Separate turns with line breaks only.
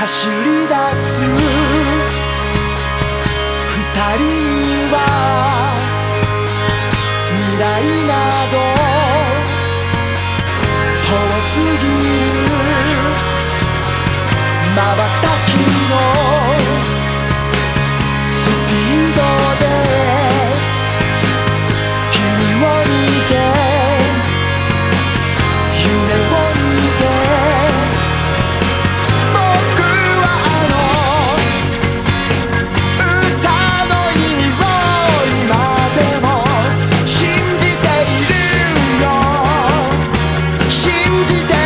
走り出す you did.